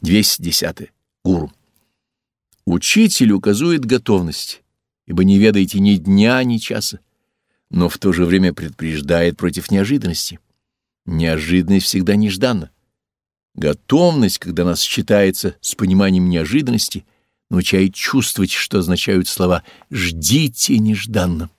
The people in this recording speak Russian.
210. Гуру. Учитель указывает готовность, ибо не ведаете ни дня, ни часа, но в то же время предупреждает против неожиданности. Неожиданность всегда нежданна. Готовность, когда нас считается с пониманием неожиданности, научает чувствовать, что означают слова «ждите нежданно».